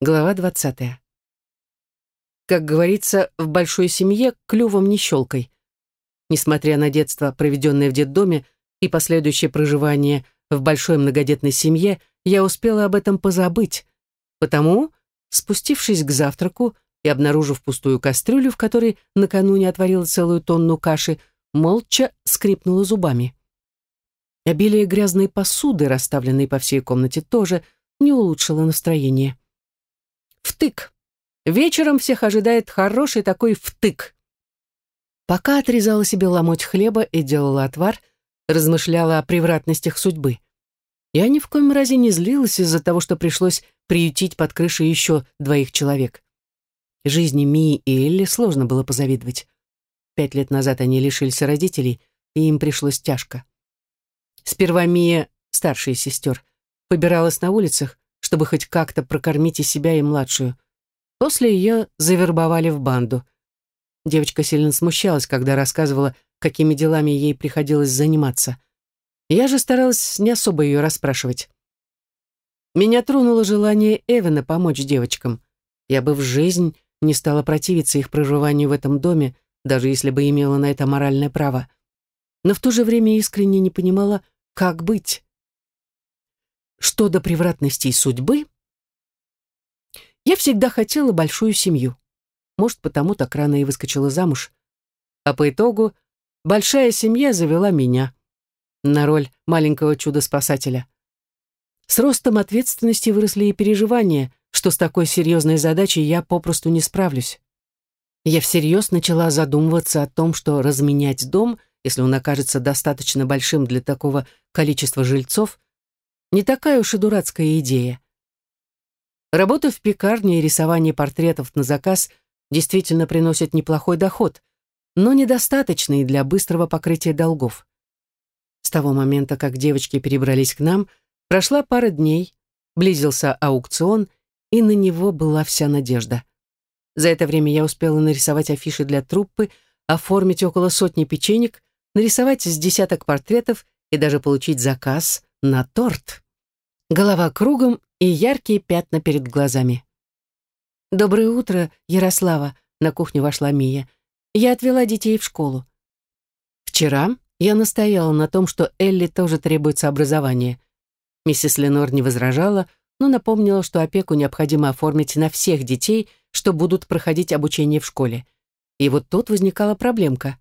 Глава двадцатая. Как говорится, в большой семье клювом не щелкай. Несмотря на детство, проведенное в детдоме, и последующее проживание в большой многодетной семье, я успела об этом позабыть. Потому, спустившись к завтраку и обнаружив пустую кастрюлю, в которой накануне отварила целую тонну каши, молча скрипнула зубами. Обилие грязной посуды, расставленной по всей комнате, тоже не улучшило настроение. Втык. Вечером всех ожидает хороший такой втык. Пока отрезала себе ломоть хлеба и делала отвар, размышляла о превратностях судьбы. Я ни в коем разе не злилась из-за того, что пришлось приютить под крышей еще двоих человек. Жизни Мии и Элли сложно было позавидовать. Пять лет назад они лишились родителей, и им пришлось тяжко. Сперва Мия, старшая сестер, побиралась на улицах, чтобы хоть как-то прокормить и себя, и младшую. После ее завербовали в банду. Девочка сильно смущалась, когда рассказывала, какими делами ей приходилось заниматься. Я же старалась не особо ее расспрашивать. Меня тронуло желание Эвана помочь девочкам. Я бы в жизнь не стала противиться их проживанию в этом доме, даже если бы имела на это моральное право. Но в то же время искренне не понимала, как быть. Что до превратностей судьбы, я всегда хотела большую семью. Может, потому так рано и выскочила замуж. А по итогу большая семья завела меня на роль маленького чудо-спасателя. С ростом ответственности выросли и переживания, что с такой серьезной задачей я попросту не справлюсь. Я всерьез начала задумываться о том, что разменять дом, если он окажется достаточно большим для такого количества жильцов, не такая уж и дурацкая идея. Работа в пекарне и рисование портретов на заказ действительно приносят неплохой доход, но недостаточный для быстрого покрытия долгов. С того момента, как девочки перебрались к нам, прошла пара дней, близился аукцион, и на него была вся надежда. За это время я успела нарисовать афиши для труппы, оформить около сотни печенек, нарисовать с десяток портретов и даже получить заказ на торт. Голова кругом и яркие пятна перед глазами. «Доброе утро, Ярослава», — на кухню вошла Мия. «Я отвела детей в школу». Вчера я настояла на том, что Элли тоже требуется образование. Миссис Ленор не возражала, но напомнила, что опеку необходимо оформить на всех детей, что будут проходить обучение в школе. И вот тут возникала проблемка.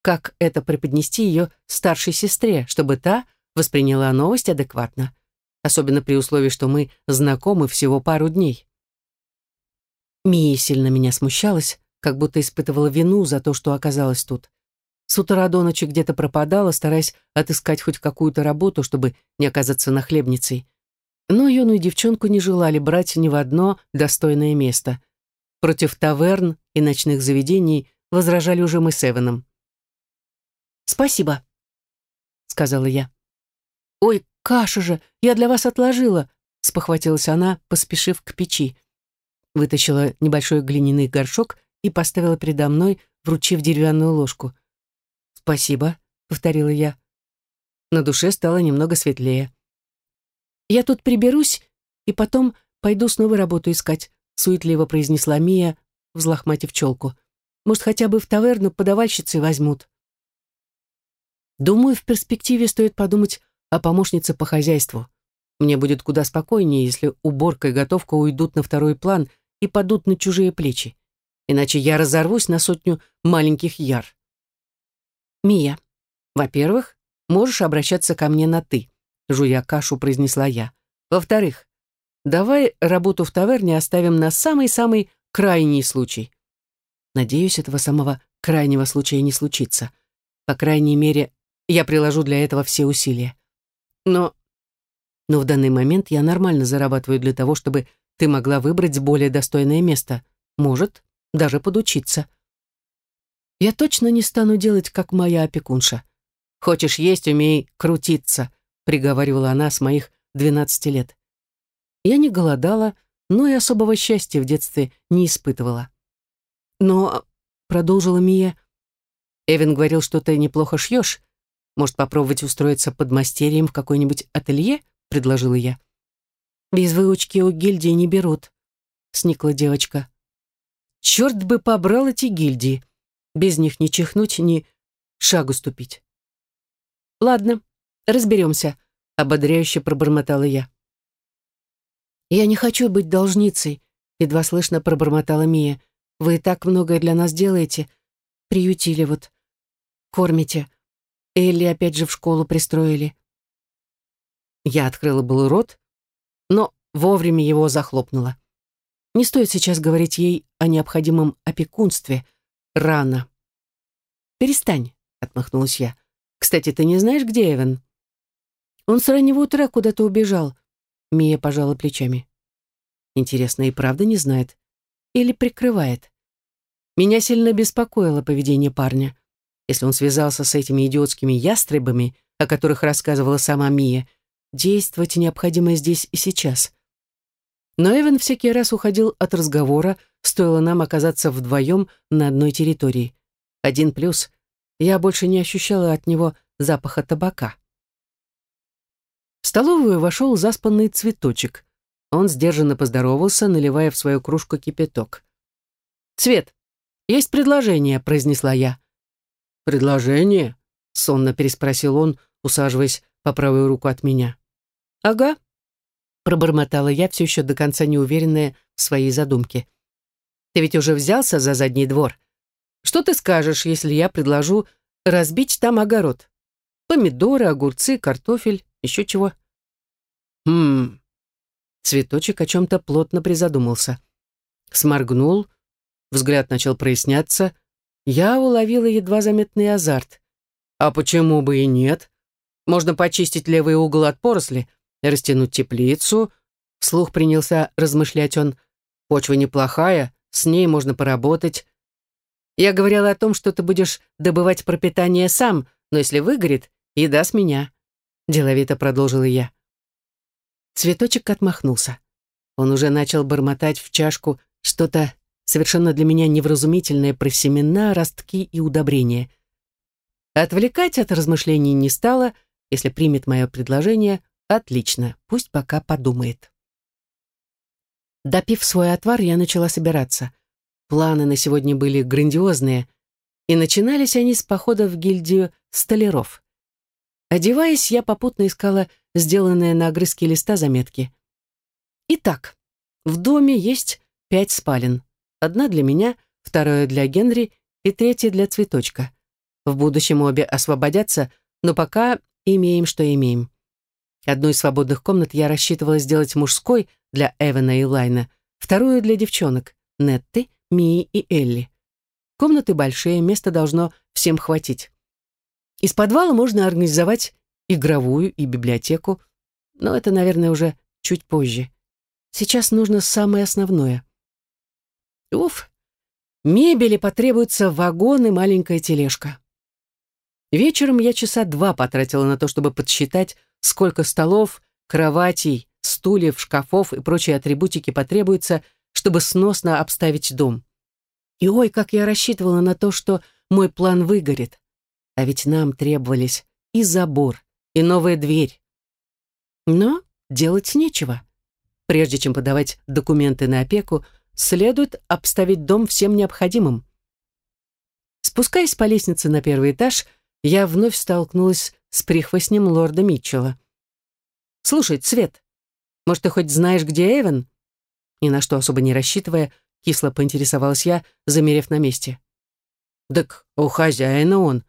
Как это преподнести ее старшей сестре, чтобы та восприняла новость адекватно, особенно при условии, что мы знакомы всего пару дней. Мия сильно меня смущалась, как будто испытывала вину за то, что оказалась тут. С утра до ночи где-то пропадала, стараясь отыскать хоть какую-то работу, чтобы не оказаться нахлебницей. Но юную девчонку не желали брать ни в одно достойное место. Против таверн и ночных заведений возражали уже мы с Эваном. «Спасибо», — сказала я. «Ой, каша же, я для вас отложила», — спохватилась она, поспешив к печи. Вытащила небольшой глиняный горшок и поставила передо мной, вручив деревянную ложку. «Спасибо», — повторила я. На душе стало немного светлее. «Я тут приберусь и потом пойду снова работу искать», — суетливо произнесла Мия, взлохматив челку. «Может, хотя бы в таверну подавальщицы возьмут?» Думаю, в перспективе стоит подумать о помощнице по хозяйству. Мне будет куда спокойнее, если уборка и готовка уйдут на второй план и падут на чужие плечи. Иначе я разорвусь на сотню маленьких яр. Мия, во-первых, можешь обращаться ко мне на «ты», жуя кашу, произнесла я. Во-вторых, давай работу в таверне оставим на самый-самый крайний случай. Надеюсь, этого самого крайнего случая не случится. По крайней мере, я приложу для этого все усилия. Но... Но в данный момент я нормально зарабатываю для того, чтобы ты могла выбрать более достойное место. Может, даже подучиться. Я точно не стану делать, как моя опекунша. Хочешь есть, умей крутиться, приговаривала она с моих двенадцати лет. Я не голодала, но и особого счастья в детстве не испытывала. Но, продолжила Мия, Эвен говорил, что ты неплохо шьешь, может, попробовать устроиться под мастерием в какой-нибудь ателье?» — предложила я. «Без выучки у гильдии не берут». — сникла девочка. «Черт бы побрал эти гильдии! Без них ни чихнуть, ни шагу ступить». «Ладно, разберемся», — ободряюще пробормотала я. «Я не хочу быть должницей», — едва слышно пробормотала Мия. «Вы так многое для нас делаете. Приютили вот. Кормите. Элли опять же в школу пристроили». Я открыла был рот, но вовремя его захлопнула. Не стоит сейчас говорить ей о необходимом опекунстве. Рано. «Перестань», — отмахнулась я. «Кстати, ты не знаешь, где Эван?» «Он с раннего утра куда-то убежал», — Мия пожала плечами. «Интересно, и правда не знает? Или прикрывает?» Меня сильно беспокоило поведение парня. Если он связался с этими идиотскими ястребами, о которых рассказывала сама Мия, действовать необходимо здесь и сейчас. Но Эван всякий раз уходил от разговора, стоило нам оказаться вдвоем на одной территории. Один плюс — я больше не ощущала от него запаха табака. В столовую вошел заспанный цветочек. Он сдержанно поздоровался, наливая в свою кружку кипяток. «Цвет, есть предложение», — произнесла я. «Предложение?» — сонно переспросил он, усаживаясь по правую руку от меня. «Ага», — пробормотала я, все еще до конца неуверенная в своей задумке. «Ты ведь уже взялся за задний двор. Что ты скажешь, если я предложу разбить там огород? Помидоры, огурцы, картофель, еще чего?» «Хм...» Цветочек о чем-то плотно призадумался. Сморгнул, взгляд начал проясняться. Я уловила едва заметный азарт. «А почему бы и нет? Можно почистить левый угол от поросли, растянуть теплицу. Вслух принялся размышлять он. Почва неплохая, с ней можно поработать. Я говорила о том, что ты будешь добывать пропитание сам, но если выгорит, еда с меня. Деловито продолжила я. Цветочек отмахнулся. Он уже начал бормотать в чашку что-то совершенно для меня невразумительное про семена, ростки и удобрения. Отвлекать от размышлений не стало — если примет мое предложение, отлично, пусть пока подумает. Допив свой отвар, я начала собираться. Планы на сегодня были грандиозные, и начинались они с похода в гильдию столяров. Одеваясь, я попутно искала сделанные на огрызке листа заметки. Итак, в доме есть пять спален. Одна для меня, вторая для Генри и третья для цветочка. В будущем обе освободятся, но пока имеем, что имеем. Одну из свободных комнат я рассчитывала сделать мужской для Эвана и Лайна, вторую для девчонок, Нетты, Мии и Элли. Комнаты большие, места должно всем хватить. Из подвала можно организовать игровую и библиотеку, но это, наверное, уже чуть позже. Сейчас нужно самое основное. Уф, мебели потребуется вагон и маленькая тележка. Вечером я часа два потратила на то, чтобы подсчитать, сколько столов, кроватей, стульев, шкафов и прочей атрибутики потребуется, чтобы сносно обставить дом. И ой, как я рассчитывала на то, что мой план выгорит. А ведь нам требовались и забор, и новая дверь. Но делать нечего. Прежде чем подавать документы на опеку, следует обставить дом всем необходимым. Спускаясь по лестнице на первый этаж, я вновь столкнулась с прихвостнем лорда Митчелла. «Слушай, Цвет, может, ты хоть знаешь, где Эван?» Ни на что особо не рассчитывая, кисло поинтересовалась я, замерев на месте. «Так у хозяина он.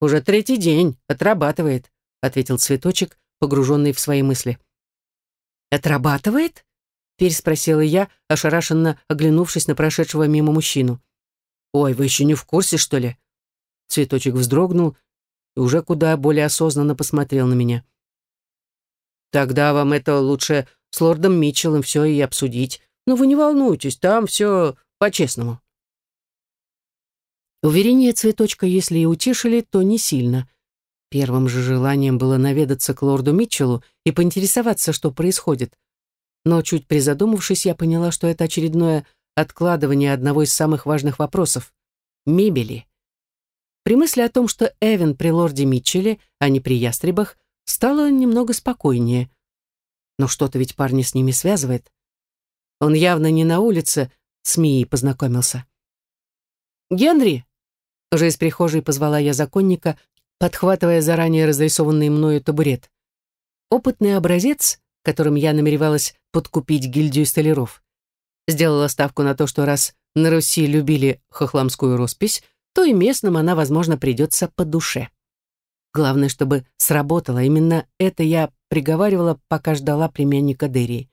Уже третий день, отрабатывает», ответил цветочек, погруженный в свои мысли. «Отрабатывает?» Переспросила я, ошарашенно оглянувшись на прошедшего мимо мужчину. «Ой, вы еще не в курсе, что ли?» Цветочек вздрогнул и уже куда более осознанно посмотрел на меня. «Тогда вам это лучше с лордом Митчеллом все и обсудить. Но вы не волнуйтесь, там все по-честному». Уверение цветочка, если и утешили, то не сильно. Первым же желанием было наведаться к лорду Митчеллу и поинтересоваться, что происходит. Но чуть призадумавшись, я поняла, что это очередное откладывание одного из самых важных вопросов — мебели. При мысли о том, что Эвен при лорде Митчелле, а не при ястребах, стало немного спокойнее. Но что-то ведь парни с ними связывает. Он явно не на улице с Мией познакомился. «Генри!» Уже из прихожей позвала я законника, подхватывая заранее разрисованный мною табурет. Опытный образец, которым я намеревалась подкупить гильдию столяров. Сделала ставку на то, что раз на Руси любили хохламскую роспись, то и местным она, возможно, придется по душе. Главное, чтобы сработало. Именно это я приговаривала, пока ждала племянника Дерии.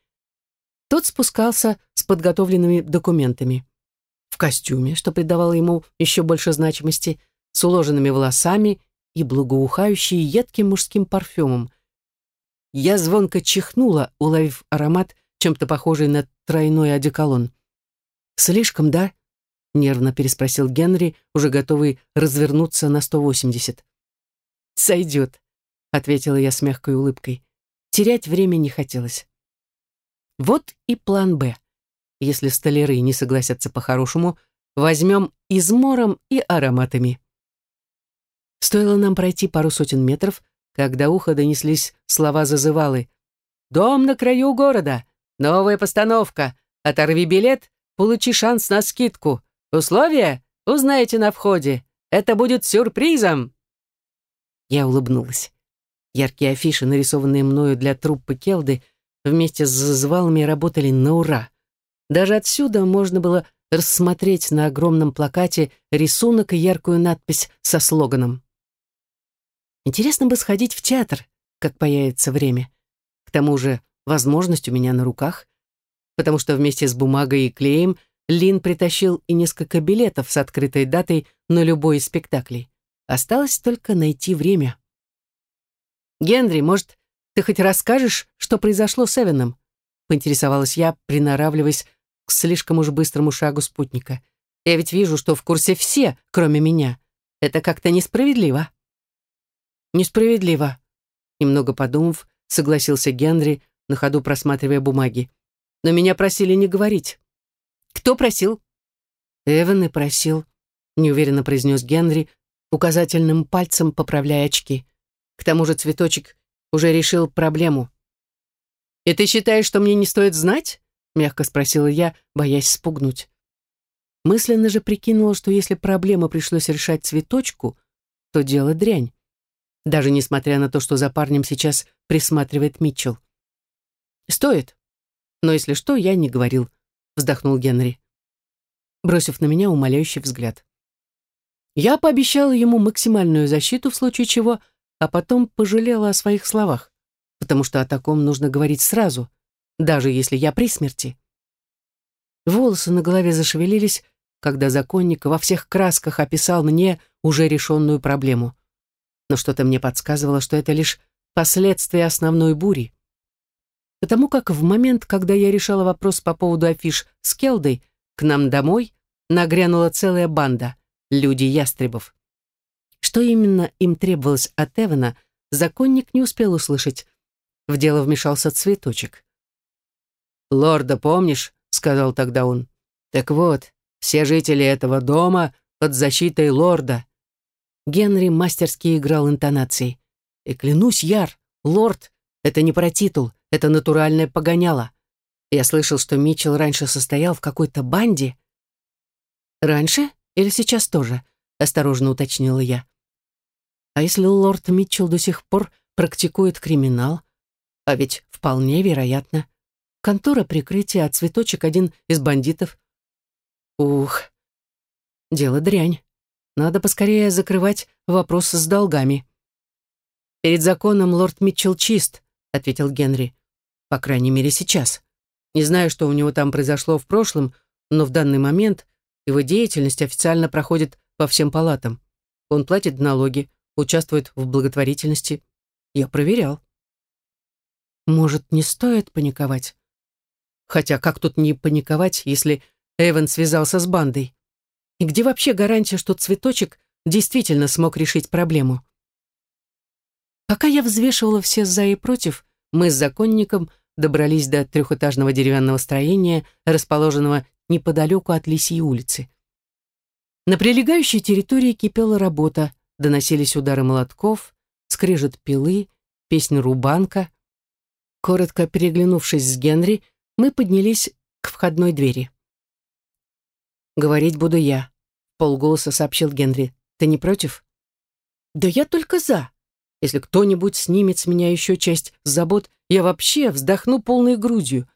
Тот спускался с подготовленными документами. В костюме, что придавало ему еще больше значимости, с уложенными волосами и благоухающий едким мужским парфюмом. Я звонко чихнула, уловив аромат, чем-то похожий на тройной одеколон. «Слишком, да?» — нервно переспросил Генри, уже готовый развернуться на 180. «Сойдет», — ответила я с мягкой улыбкой. Терять время не хотелось. Вот и план «Б». Если столяры не согласятся по-хорошему, возьмем измором и ароматами. Стоило нам пройти пару сотен метров, как до уха донеслись слова зазывалы. «Дом на краю города! Новая постановка! Оторви билет, получи шанс на скидку! Условия узнаете на входе! Это будет сюрпризом!» Я улыбнулась. Яркие афиши, нарисованные мною для труппы Келды, вместе с зазвалами работали на ура. Даже отсюда можно было рассмотреть на огромном плакате рисунок и яркую надпись со слоганом. Интересно бы сходить в театр, как появится время. К тому же возможность у меня на руках, потому что вместе с бумагой и клеем Лин притащил и несколько билетов с открытой датой на любой из спектаклей. Осталось только найти время. «Генри, может, ты хоть расскажешь, что произошло с Эвеном?» поинтересовалась я, приноравливаясь к слишком уж быстрому шагу спутника. «Я ведь вижу, что в курсе все, кроме меня. Это как-то несправедливо». «Несправедливо», — немного подумав, согласился Генри, на ходу просматривая бумаги. «Но меня просили не говорить». «Кто просил?» «Эван и просил», — неуверенно произнес Генри, указательным пальцем поправляя очки. К тому же цветочек уже решил проблему. «И ты считаешь, что мне не стоит знать?» мягко спросила я, боясь спугнуть. Мысленно же прикинула, что если проблему пришлось решать цветочку, то дело дрянь. Даже несмотря на то, что за парнем сейчас присматривает Митчелл. «Стоит. Но если что, я не говорил», — вздохнул Генри, бросив на меня умоляющий взгляд. Я пообещала ему максимальную защиту в случае чего — а потом пожалела о своих словах, потому что о таком нужно говорить сразу, даже если я при смерти. Волосы на голове зашевелились, когда законник во всех красках описал мне уже решенную проблему. Но что-то мне подсказывало, что это лишь последствия основной бури. Потому как в момент, когда я решала вопрос по поводу афиш с Келдой, к нам домой нагрянула целая банда, люди-ястребов. Что именно им требовалось от Эвана, законник не успел услышать. В дело вмешался цветочек. «Лорда помнишь?» — сказал тогда он. «Так вот, все жители этого дома под защитой лорда». Генри мастерски играл интонацией. «И клянусь, Яр, лорд — это не про титул, это натуральное погоняло. Я слышал, что Митчелл раньше состоял в какой-то банде». «Раньше или сейчас тоже?» — осторожно уточнила я. А если лорд Митчелл до сих пор практикует криминал? А ведь вполне вероятно. Контора прикрытия, а цветочек один из бандитов. Ух, дело дрянь. Надо поскорее закрывать вопрос с долгами. «Перед законом лорд Митчелл чист», — ответил Генри. «По крайней мере, сейчас. Не знаю, что у него там произошло в прошлом, но в данный момент его деятельность официально проходит по всем палатам. Он платит налоги, участвует в благотворительности. Я проверял. Может, не стоит паниковать? Хотя как тут не паниковать, если Эван связался с бандой? И где вообще гарантия, что цветочек действительно смог решить проблему? Пока я взвешивала все «за» и «против», мы с законником добрались до трехэтажного деревянного строения, расположенного неподалеку от Лисьей улицы. На прилегающей территории кипела работа, доносились удары молотков, скрежет пилы, песнь рубанка. Коротко переглянувшись с Генри, мы поднялись к входной двери. «Говорить буду я», — полголоса сообщил Генри. «Ты не против?» «Да я только за. Если кто-нибудь снимет с меня еще часть забот, я вообще вздохну полной грудью.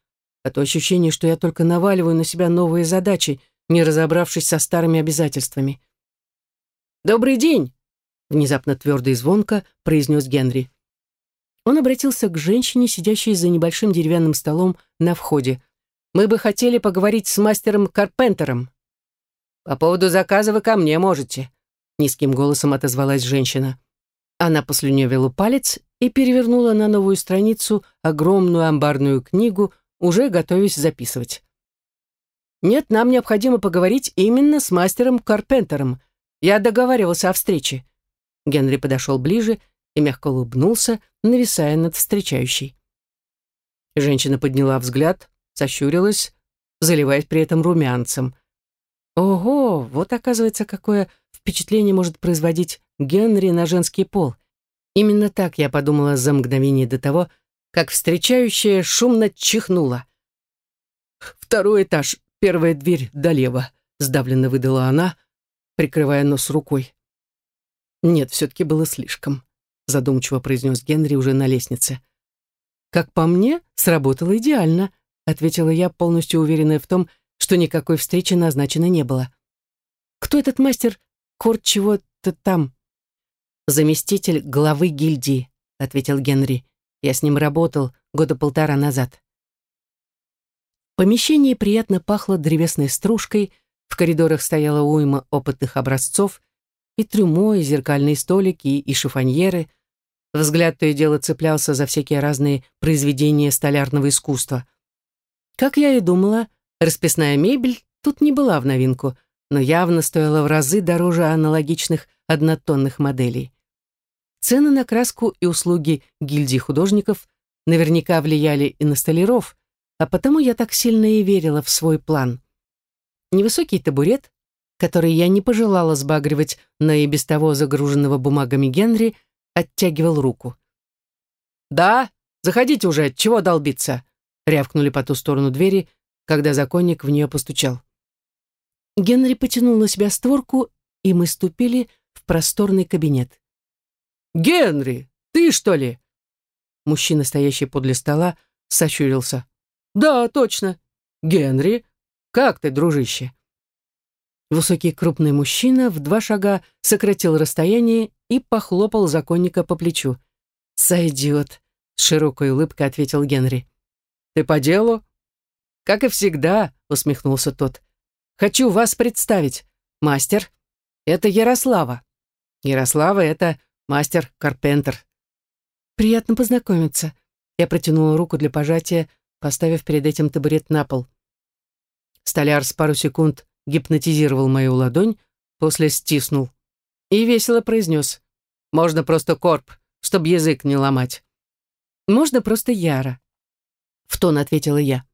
А то ощущение, что я только наваливаю на себя новые задачи, не разобравшись со старыми обязательствами. «Добрый день!» — внезапно твердо и звонко произнес Генри. Он обратился к женщине, сидящей за небольшим деревянным столом на входе. «Мы бы хотели поговорить с мастером Карпентером». «По поводу заказа вы ко мне можете», — низким голосом отозвалась женщина. Она послюневила палец и перевернула на новую страницу огромную амбарную книгу, уже готовясь записывать. «Нет, нам необходимо поговорить именно с мастером Карпентером. Я договаривался о встрече». Генри подошел ближе и мягко улыбнулся, нависая над встречающей. Женщина подняла взгляд, сощурилась, заливаясь при этом румянцем. Ого, вот оказывается, какое впечатление может производить Генри на женский пол. Именно так я подумала за мгновение до того, как встречающая шумно чихнула. «Второй этаж, первая дверь долево», — сдавленно выдала она, прикрывая нос рукой. «Нет, все-таки было слишком», — задумчиво произнес Генри уже на лестнице. «Как по мне, сработало идеально», — ответила я, полностью уверенная в том, что никакой встречи назначено не было. «Кто этот мастер Корт чего-то там?» «Заместитель главы гильдии», — ответил Генри. «Я с ним работал года полтора назад». В помещении приятно пахло древесной стружкой, в коридорах стояла уйма опытных образцов, и трюмо, и зеркальные столики, и шифоньеры. Взгляд то и дело цеплялся за всякие разные произведения столярного искусства. Как я и думала, Расписная мебель тут не была в новинку, но явно стоила в разы дороже аналогичных однотонных моделей. Цены на краску и услуги гильдии художников наверняка влияли и на столяров, а потому я так сильно и верила в свой план. Невысокий табурет, который я не пожелала сбагривать на и без того загруженного бумагами Генри, оттягивал руку. «Да, заходите уже, чего долбиться?» рявкнули по ту сторону двери, когда законник в нее постучал. Генри потянул на себя створку, и мы ступили в просторный кабинет. «Генри, ты что ли?» Мужчина, стоящий подле стола, сощурился. «Да, точно. Генри, как ты, дружище?» Высокий крупный мужчина в два шага сократил расстояние и похлопал законника по плечу. «Сойдет», — с широкой улыбкой ответил Генри. «Ты по делу?» «Как и всегда», — усмехнулся тот. «Хочу вас представить. Мастер, это Ярослава. Ярослава — это мастер Карпентер». «Приятно познакомиться». Я протянула руку для пожатия, поставив перед этим табурет на пол. Столяр с пару секунд гипнотизировал мою ладонь, после стиснул и весело произнес. «Можно просто корп, чтобы язык не ломать». «Можно просто Яра», — в тон ответила я.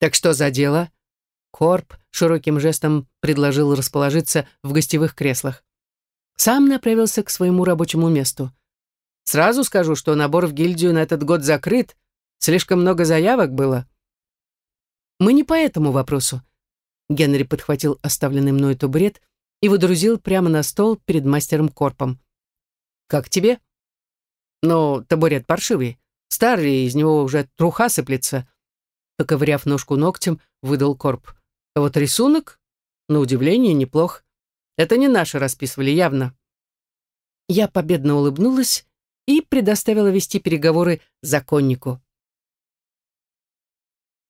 «Так что за дело?» Корп широким жестом предложил расположиться в гостевых креслах. Сам направился к своему рабочему месту. «Сразу скажу, что набор в гильдию на этот год закрыт. Слишком много заявок было». «Мы не по этому вопросу». Генри подхватил оставленный мной табурет и выдрузил прямо на стол перед мастером Корпом. «Как тебе?» «Ну, табурет паршивый. Старый, из него уже труха сыплется. Поковыряв ножку ногтем, выдал Корп. А вот рисунок, на удивление, неплох. Это не наши расписывали, явно. Я победно улыбнулась и предоставила вести переговоры законнику.